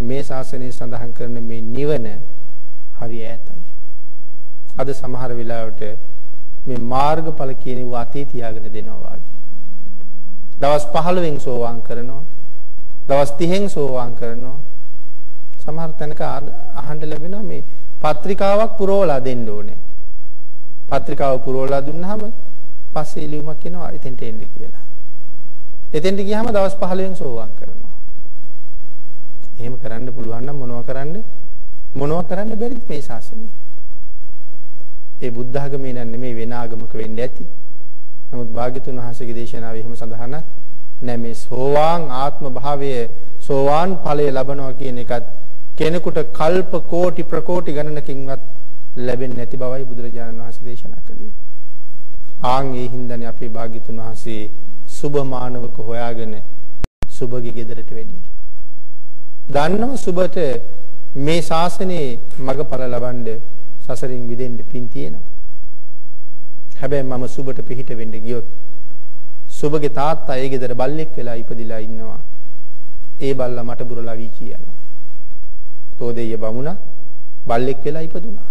මේ ශාසනය සඳහන් කරන මේ නිවන හරි ඈතයි. අද සමහර වෙලාවට මේ මාර්ගඵල කියන ඒවා අතේ තියාගෙන දෙනවා වගේ. දවස් 15න් සෝවාන් කරනවා. දවස් 30න් සෝවාන් කරනවා. සමහර තැනක අහන්න ලැබෙනවා මේ පත්‍රිකාවක් පුරවලා දෙන්න ඕනේ. පත්‍රිකාව පුරවලා දුන්නාම පස්සේ ලියුමක් එනවා එතෙන්ට එන්න කියලා. එතෙන්ට ගියාම දවස් 15න් සෝවාන් කරනවා. එහෙම කරන්න පුළුවන් නම් මොනව කරන්න මොනව කරන්න බැරිද මේ ශාසනය? ඒ බුද්ධ ආගමේ නෙමෙයි වෙන ආගමක වෙන්න ඇති. නමුත් භාග්‍යතුන් වහන්සේගේ දේශනාවේ එහෙම සඳහන් නැහැ මේ සෝවාන් ආත්ම භාවයේ සෝවාන් ඵලය ලබනවා කියන එකත් කෙනෙකුට කල්ප කෝටි ප්‍රකෝටි ගණනකින්වත් ලැබෙන්නේ නැති බවයි බුදුරජාණන් වහන්සේ දේශනා කළේ. ආන් ඒ හින්දානේ අපේ භාග්‍යතුන් වහන්සේ සුබ මානවක හොයාගෙන සුබගේ ගෙදරට වැඩි. දන්නව සුබට මේ ශාසනයේ මගඵල ලබන්න සසරින් මිදෙන්න පින් තියෙනවා. හැබැයි මම සුබට පිහිට වෙන්න ගියොත් සුබගේ තාත්තා ඒ ගෙදර බල්ලෙක් වෙලා ඉපදිලා ඉන්නවා. ඒ බල්ලා මට බුරලා වී කියනවා. තෝදෙය බමුණා බල්ලෙක් වෙලා ඉපදුනා.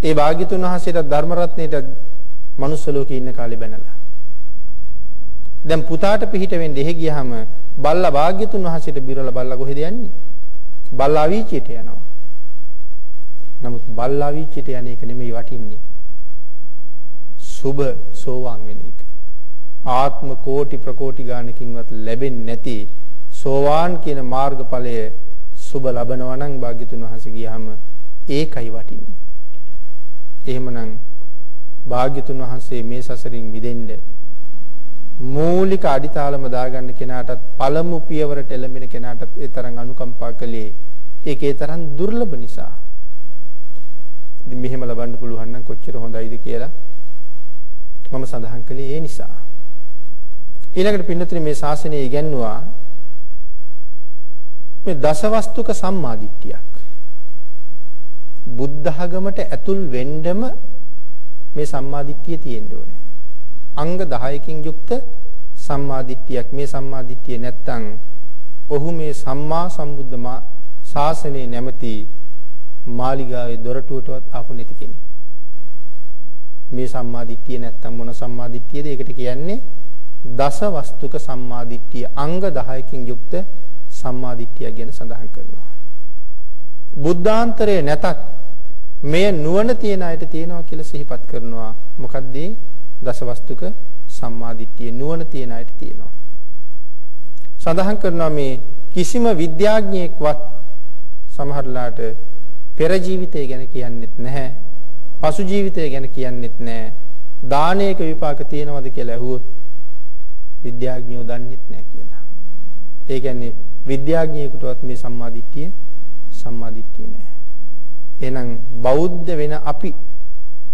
ඒ භාග්‍යතුන් වහන්සේට ධර්ම රත්නයේට මනුස්ස ලෝකේ ඉන්න කාලේ බැනලා. දැන් පුතාට පිහිට වෙන්න එහෙ ගියාම බල්ලා භාග්‍යතුන් වහන්සේට බිරලා බල්ලා කොහෙද යන්නේ? බල්ලා අවීචයට යනවා. නමුත් බල්ලා අවීචයට යන එක නෙමෙයි වටින්නේ. සුබ සෝවාන් වෙන එක. ආත්ම කෝටි ප්‍රකෝටි ගානකින්වත් ලැබෙන්නේ නැති සෝවාන් කියන මාර්ගඵලය සුබ ලබනවා නම් භාග්‍යතුන් වහන්සේ ගියාම ඒකයි වටින්නේ. එහෙමනම් භාග්‍යතුන් වහන්සේ මේ සසරින් මිදෙන්න මූලික අඩිතාලම දාගන්න කෙනාටත් පළමු පියවරට එළඹෙන කෙනාටත් ඒ තරම් අනුකම්පා කළේ ඒකේ තරම් දුර්ලභ නිසා. ඉතින් මෙහෙම ලබන්න පුළුවන් නම් කොච්චර හොඳයිද කියලා මම සඳහන් කළේ ඒ නිසා. ඊළඟට පින්නතුනි මේ ශාසනය ඉගැන්නුවා මේ දසවස්තුක සම්මාදිට්ඨියක්. බුද්ධ ධගමට ඇතුල් වෙන්නම මේ සම්මාදිට්ඨිය තියෙන්න ඕනේ. අංග 10කින් යුක්ත සම්මාදිට්ඨියක් මේ සම්මාදිට්ඨිය නැත්තම් ඔහු මේ සම්මා සම්බුද්ධ ශාසනයේ නැමැති මාලිගාවේ දොරටුවටවත් ආපු නැති කෙනෙක්. මේ සම්මාදිට්ඨිය නැත්තම් මොන සම්මාදිට්ඨියද? ඒකට කියන්නේ දස වස්තුක සම්මාදිට්ඨිය අංග 10කින් යුක්ත සම්මාදිට්ඨිය ගැන සඳහන් කරනවා. බුද්ධාන්තරයේ නැතත් මෙය නුවණ තියන අයට තියෙනවා කියලා සිහිපත් කරනවා. මොකද්ද? දසවස්තුක සම්මාදිට්ඨිය නුවණ තියන අයට තියෙනවා. සඳහන් කරනවා මේ කිසිම විද්‍යාඥයෙක්වත් සමහරලාට පෙර ජීවිතය ගැන කියන්නෙත් නැහැ. පසු ජීවිතය ගැන කියන්නෙත් නැහැ. දානයක විපාක තියෙනවද කියලා ඇහුවොත් විද්‍යාඥයෝ දන්නෙත් නැහැ කියලා. ඒ කියන්නේ විද්‍යාඥයෙකුටවත් මේ සම්මාදිට්ඨිය සම්මාදිට්ඨිය නැහැ. එහෙනම් බෞද්ධ වෙන අපි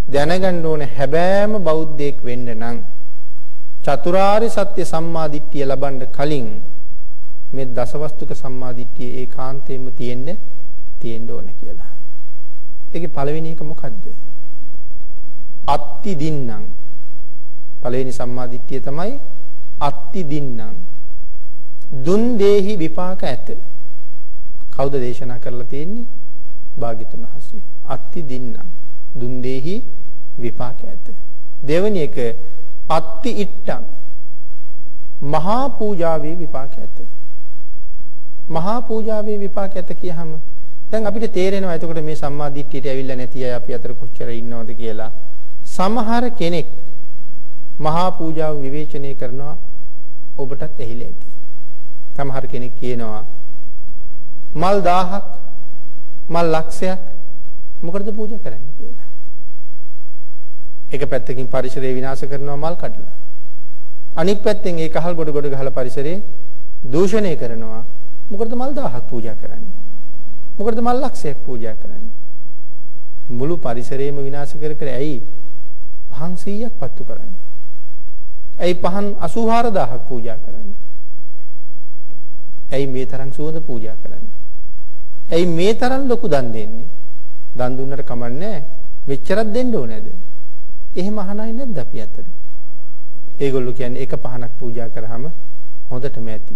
දැනගන්න ඕනේ හැබෑම බෞද්ධයෙක් වෙන්න නම් චතුරාර්ය සත්‍ය සම්මාදිට්ඨිය ලබන්න කලින් මේ දසවස්තුක සම්මාදිට්ඨිය ඒකාන්තයෙන්ම තියෙන්න තියෙන්න ඕනේ කියලා. ඒකේ පළවෙනි එක මොකද්ද? අත්ති දින්නම්. පළවෙනි සම්මාදිට්ඨිය තමයි අත්ති දින්නම්. දුන් දේහි විපාක ඇත. කවුද දේශනා කරලා තියෙන්නේ? භාග්‍යතුන් වහන්සේ. අත්ති දින්නම්. දුන් දෙහි විපාක ඇත. දෙවැනි එක අත්ති ඉට්ටම්. මහා පූජාවේ විපාක ඇත. මහා පූජාවේ විපාක ඇත කියහම දැන් අපිට තේරෙනවා එතකොට මේ සම්මා දිට්ඨියට ඇවිල්ලා නැති අය අපි අතර කොච්චර ඉන්නවද කියලා. සමහර කෙනෙක් මහා පූජාව විවේචනය කරනවා ඔබටත් ඇහිලා ඇති. සමහර කෙනෙක් කියනවා මල් 1000ක් මල් ලක්ෂයක් මොකටද පූජා කරන්නේ කියලා. එක පැත්තකින් පරිසරය විනාශ කරනවා මල් කඩලා. අනිත් පැත්තෙන් ඒ කහල් ගොඩ ගොඩ ගහලා පරිසරේ දූෂණය කරනවා. මොකටද මල් 1000ක් පූජා කරන්නේ? මොකටද මල් ලක්ෂයක් පූජා කරන්නේ? මුළු පරිසරයම විනාශ කර කර ඇයි පහන් 100ක් පත්තු කරන්නේ? ඇයි පහන් 84000ක් පූජා කරන්නේ? ඇයි මේ තරම් සුවඳ පූජා කරන්නේ? ඇයි මේ තරම් ලොකු දන් දෙන්නේ? දන් දුන්නට කමන්නේ මෙච්චරක් දෙන්න ඕනේද? එහෙම අහනයි නැද්ද අපි අතර? ඒගොල්ලෝ කියන්නේ එක පහනක් පූජා කරාම හොඳටම ඇති.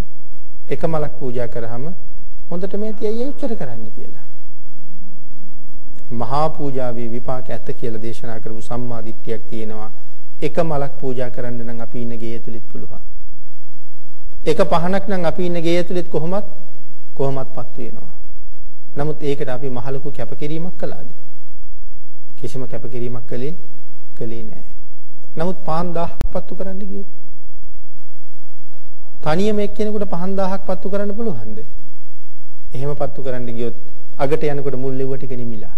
එක මලක් පූජා කරාම හොඳටම ඇති අයියා එච්චර කරන්න කියලා. මහා පූජාවේ විපාක ඇත කියලා දේශනා කරපු සම්මා දිට්ඨියක් තියෙනවා. එක මලක් පූජා කරන්න නම් අපි ඉන්න ගේ ඇතුළෙත් පුළුවන්. එක පහනක් නම් අපි ඉන්න ගේ ඇතුළෙත් කොහොමත් කොහොමත්පත් වෙනවා. නමුත් ඒකට අපි මහ ලොකු කැපකිරීමක් කළාද? කිසිම කැපකිරීමක් කළේ කළේ නැහැ. නමුත් 5000ක් පත්තු කරන්න ගියොත් තනියම එක්කෙනෙකුට 5000ක් පත්තු කරන්න පුළුවන්ද? එහෙම පත්තු කරන්න ගියොත් අගට යනකොට මුල් ලෙව්ව ටික නිමිලා.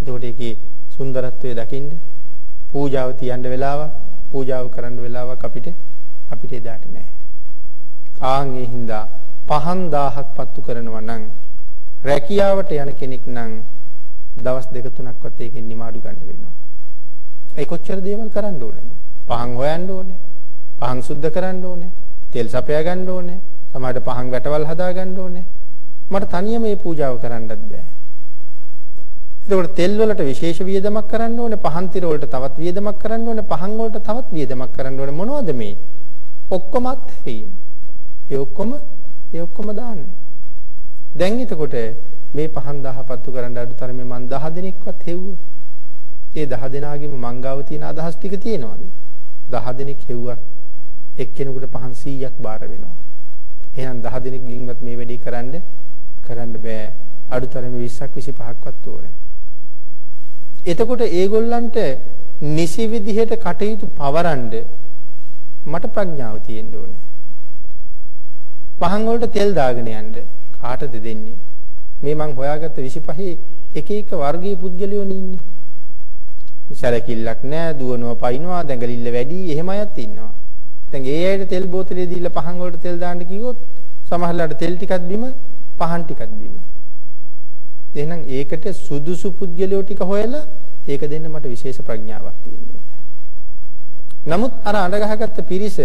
එතකොට ඒකේ සුන්දරත්වය දකින්න පූජාව තියන්න වෙලාවක් පූජාව කරන්න වෙලාවක් අපිට අපිට එදාට නැහැ. ආන් ඒ හින්දා 5000ක් පත්තු කරනවා නම් රැකියාවට යන කෙනෙක් නම් දවස් දෙක තුනක්වත් ඒකෙන් නිමාඩු ගන්න වෙනවා. ඒ කොච්චර දේවල් කරන්න ඕනේද? පහන් හොයන්න ඕනේ. පහන් සුද්ධ කරන්න ඕනේ. තෙල් සපයා ගන්න ඕනේ. සමහරට පහන් වැටවල් හදා ගන්න ඕනේ. මට තනියම මේ පූජාව කරන්නත් බෑ. එතකොට තෙල් වලට විශේෂ වියදමක් කරන්න ඕනේ, පහන් tira වලට තවත් වියදමක් කරන්න ඕනේ, පහන් වලට තවත් වියදමක් කරන්න ඕනේ. මොනවද මේ? ඔක්කොමත් හේයි. ඒ ඔක්කොම ඒ ඔක්කොම දාන්නේ. දැන් එතකොට මේ 5000 පත්තු කරන්න අඩුතරමේ මං 10 දිනක්වත් හෙව්වා. ඒ 10 දෙනාගේම මංගාව තියෙන අදහස් ටික තියෙනවද? 10 දිනක් හෙව්වත් එක්කෙනෙකුට 500ක් බාර වෙනවා. එහෙනම් 10 දිනකින්වත් මේ වැඩේ කරන්න කරන්න බෑ. අඩුතරම 20ක් 25ක්වත් ඕනේ. එතකොට ඒගොල්ලන්ට නිසි විදිහට කටයුතු පවරන්න මට ප්‍රඥාව තියෙන්න ඕනේ. පහන් වලට තෙල් දාගෙන යන්න කාටද දෙන්නේ? මේ මං හොයාගත්ත 25 එක එක වර්ගයේ පුද්ගලයෝ ඉන්නේ. සැලකිල්ලක් නැහැ, දුවනවා, පයින්නවා, දැඟලිල්ල වැඩි, එහෙම අයත් ඉන්නවා. දැන් ඒ අයට තෙල් බෝතලේ දීලා පහන් වලට තෙල් දාන්න කිව්වොත් සමහරලාට තෙල් ටිකක් බිම, පහන් ටිකක් බිම. එහෙනම් ඒකට සුදුසු පුද්ගලයෝ ටික හොයලා ඒක දෙන්න මට විශේෂ ප්‍රඥාවක් තියෙනවා. නමුත් අර අඬ ගහගත්ත පිරිස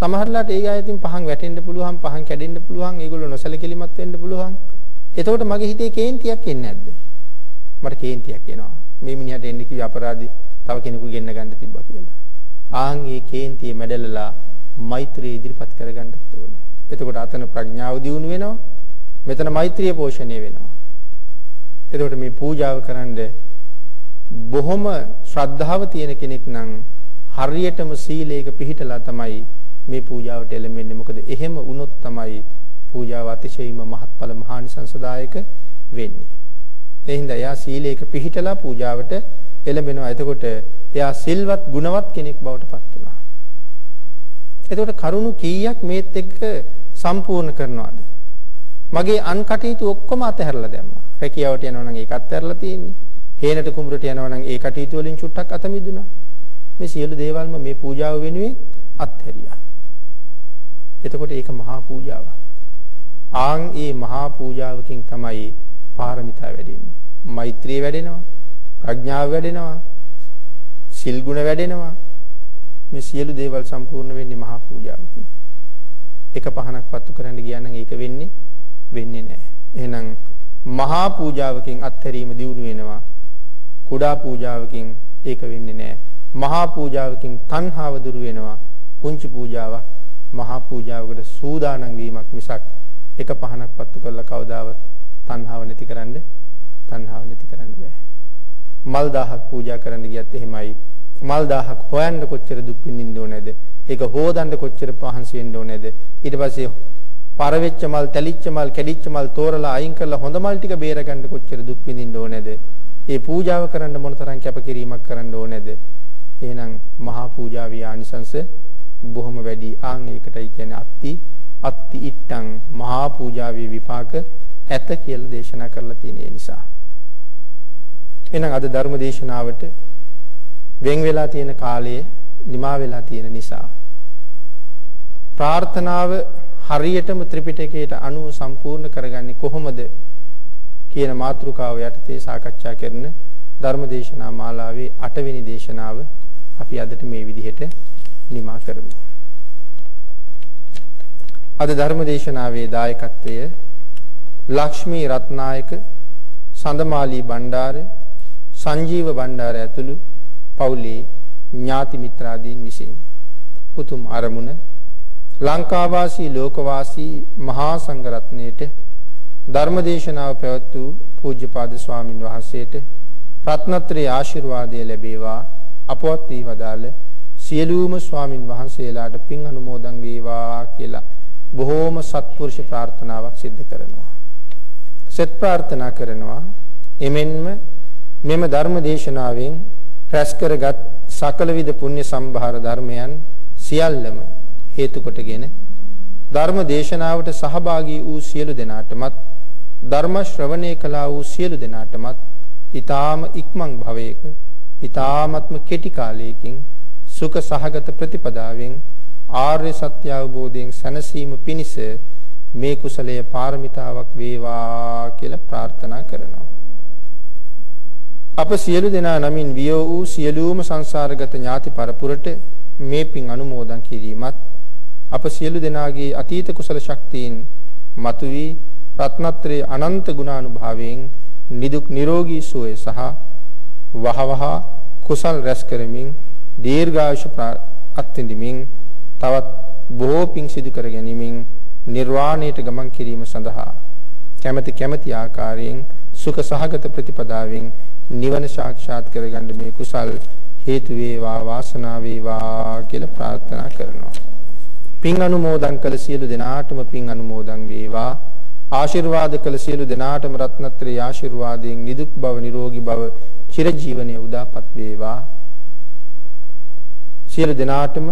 සමහරලාට ඒ ආයතින් පහන් වැටෙන්න පුළුවන්, පහන් කැඩෙන්න පුළුවන්, ඒගොල්ලෝ නොසලකෙලිමත් වෙන්න පුළුවන්. එතකොට මගේ හිතේ කේන්තියක් එන්නේ නැද්ද? මට කේන්තියක් එනවා. මේ මිනිහට එන්න කිව්ව අපරාධي තව කෙනෙකු ගෙන්න ගන්න තිබ්බා කියලා. ආන් ඒ කේන්තිය මැඩලලා මෛත්‍රිය ඉදිරිපත් කරගන්නත් ඕනේ. එතකොට අතන ප්‍රඥාව දියුණු වෙනවා. මෙතන මෛත්‍රිය පෝෂණය වෙනවා. එතකොට මේ පූජාව කරන්න බොහොම ශ්‍රද්ධාව තියෙන කෙනෙක් නම් හරියටම සීලයක පිළිහිටලා තමයි මේ පූජාවට එළඹෙන්නේ. මොකද එහෙම වුණොත් තමයි පූජාව අතිශයින්ම මහත්ඵල මහානිසංසදායක වෙන්නේ. ඒ හින්දා එයා සීලයක පිළිහිටලා පූජාවට එළඹෙනවා. එතකොට එයා සිල්වත් ගුණවත් කෙනෙක් බවට පත් වෙනවා. එතකොට කරුණු කීයක් මේත් එක්ක සම්පූර්ණ කරනවාද? මගේ අන් කටයුතු ඔක්කොම අතහැරලා දැම්මා. රැකියාවට යනවා නම් ඒක අතහැරලා තියෙන්නේ. හේනට කුඹරට යනවා නම් ඒ කටයුතු වලින් චුට්ටක් අත මිදුණා. මේ සියලු දේවල්ම මේ පූජාව වෙනුවෙන් අත්හැරියා. එතකොට ඒක මහා පූජාවක්. ආන් ඒ මහා පූජාවකින් තමයි පාරමිතා වැඩෙන්නේ. මෛත්‍රිය වැඩෙනවා, ප්‍රඥාව වැඩෙනවා, සිල් ගුණ වැඩෙනවා. මේ සියලු දේවල් සම්පූර්ණ වෙන්නේ මහා පූජාවකින්. එක පහනක් පත්තු කරන්න ගියා නම් ඒක වෙන්නේ වෙන්නේ නැහැ. එහෙනම් මහා පූජාවකින් අත්හැරීම දියුණු වෙනවා. කුඩා පූජාවකින් ඒක වෙන්නේ නැහැ. මහා පූජාවකින් තණ්හාව දුරු වෙනවා. පුංචි පූජාවක් මහා පූජාවකට සූදානම් වීමක් මිසක් එක පහනක් පත්තු කරලා කවදාවත් තණ්හාව නැති කරන්න තණ්හාව නැති කරන්න බෑ. මල් දහහක් පූජා කරන්න ගියත් එහෙමයි. මල් දහහක් හොයන්න කොච්චර දුක් විඳින්න ඕනේද? ඒක හොදන්න කොච්චර පහන්සි වෙන්න ඕනේද? ඊට පස්සේ පරවෙච්ච මල්, තැලිච්ච මල්, කැඩිච්ච මල් තෝරලා අයින් කරලා හොඳ මල් ටික බේරගන්න කොච්චර දුක් විඳින්න ඕනේද? ඒ පූජාව කරන්න මොන තරම් කැපකිරීමක් කරන්න ඕනේද? එහෙනම් මහා පූජාවේ ආනිසංශ බොහොම වැඩි. ආන් ඒකටයි කියන්නේ අත්ති අත්ති ඉට්ටං මහා පූජාවේ විපාක ඇත කියලා දේශනා කරලා තියෙන නිසා. එහෙනම් අද ධර්ම දේශනාවට වෙන් වෙලා තියෙන කාලයේ නිමා වෙලා තියෙන නිසා ප්‍රාර්ථනාව හරියටම ත්‍රිපිටකයට අනුව සම්පූර්ණ කරගන්නේ කොහොමද කියන මාතෘකාව යටතේ සාකච්ඡා කරන ධර්මදේශනා මාලාවේ 8 වෙනි දේශනාව අපි අදට මේ විදිහට නිමා කරමු. අද ධර්මදේශනාවේ දායකත්වය ලක්ෂ්මී රත්නායක සඳමාලි බණ්ඩාර සංජීව බණ්ඩාර ඇතුළු පවුලේ ඥාති මිත්‍රාදීන් විසින් උතුම් අරමුණ ලංකාවාසී ලෝකවාසී මහා සංඝරත්නයේට ධර්මදේශනාව පැවැත් වූ පූජ්‍යපාද ස්වාමින් වහන්සේට රත්නත්‍රයේ ආශිර්වාදය ලැබේවා අපවත් වී වදාළ සියලුම ස්වාමින් වහන්සේලාට පින් අනුමෝදන් වේවා කියලා බොහෝම සත්පුරුෂ ප්‍රාර්ථනාවක් සිදු කරනවා. සෙත් ප්‍රාර්ථනා කරනවා එමෙන්ම මෙම ධර්ම දේශනාවෙන් රැස් කරගත් සකල විද පුණ්‍ය සම්භාර ධර්මයන් සියල්ලම හේතු කොටගෙන ධර්ම දේශනාවට සහභාගී වූ සියලු දෙනාටමත් ධර්ම ශ්‍රවණය කළා වූ සියලු දෙනාටමත් ඊ타ම ඉක්මන් භවයක ඊ타මත්ම කෙටි කාලයකින් සුඛ සහගත ප්‍රතිපදාවෙන් ආර්ය සත්‍ය අවබෝධයෙන් සැනසීම පිණිස මේ කුසලයේ පාරමිතාවක් වේවා කියලා ප්‍රාර්ථනා කරනවා. අප සියලු දෙනා නමින් වියෝ වූ සියලුම සංසාරගත ඥාති පරපුරට මේ පින් අනුමෝදන් කිරීමත් අප සියලු දෙනාගේ අතීත කුසල ශක්තියින් මතුවී රත්නත්‍රයේ අනන්ත ගුණානුභාවයෙන් නිදුක් නිරෝගී සුවය සහ වහවහ කුසල් රැස් කරමින් දීර්ඝායුෂ අත්විඳිමින් තවත් බොහෝ පින් සිදු කර ගැනීමෙන් නිර්වාණයට ගමන් කිරීම සඳහා කැමැති කැමැති ආකාරයෙන් සුඛ සහගත ප්‍රතිපදාවෙන් නිවන සාක්ෂාත් කරගන්න මේ කුසල් හේතු වේවා වාසනාව වේවා කියලා ප්‍රාර්ථනා කරනවා පින් අනුමෝදන් කළ සියලු දෙනාටම පින් අනුමෝදන් වේවා. ආශිර්වාද කළ සියලු දෙනාටම රත්නත්‍රි ආශිර්වාදයෙන් නිදුක් බව නිරෝගී බව චිරජීවනයේ උදාපත් වේවා. සියලු දෙනාටම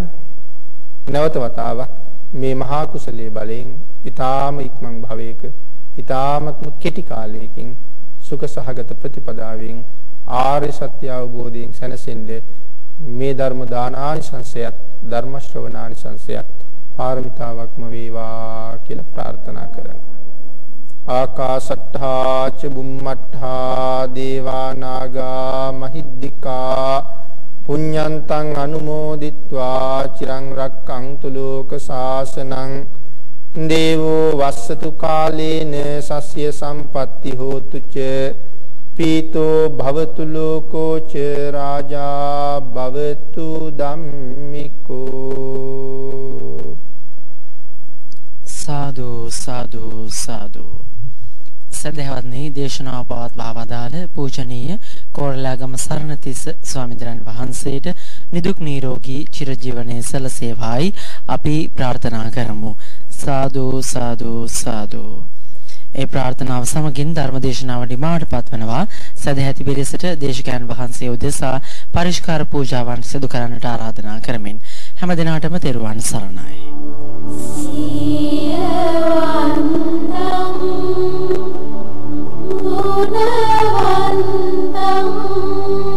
නැවත වතාවක් මේ මහා කුසලයේ බලයෙන් ඊ타ම ඉක්මන් භවයක ඊ타මත්ම කෙටි කාලයකින් සුඛ සහගත ප්‍රතිපදාවෙන් ආර්ය සත්‍ය අවබෝධයෙන් සැනසෙන්නේ මේ ධර්ම දාන ආනිසංසයත් ධර්ම ශ්‍රවණානිසංසයත් පාරමිතාවක්ම වේවා කියලා ප්‍රාර්ථනා කරනවා. ආකාශට්ඨා ච බුම්මට්ඨා දේවා නාගා මහිද්దికා පුඤ්ඤන්තං අනුමෝදිත්වා චිරං රක්ඛන්තු ලෝක සාසනං දේවෝ වස්සතු කාලේන සස්ය සම්පatti හෝතු ච පීතෝ භවතු ලෝකෝ ච රාජා භවතු ධම්මිකෝ සාදු සාදු සාදු. සදහවත්නි දේශනාව පවත්වා වදාළ පූජනීය කෝරළාගම සරණතිස්ස ස්වාමීන් වහන්සේට නිදුක් නිරෝගී චිරජීවනයේ සැලසේවායි අපි ප්‍රාර්ථනා කරමු. සාදු සාදු සාදු. ඒ ප්‍රාර්ථනාව සමගින් ධර්මදේශනාව නිමාවට පත්වනවා. සදැහැති පිරිසට දේශකයන් වහන්සේ උදෙසා පරිස්කාර පූජාවන් සිදු කරන්නට ආරාධනා කරමින් හැම දිනාටම තෙරුවන් සරණයි. සම්පත් මට Oh.